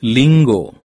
lingo.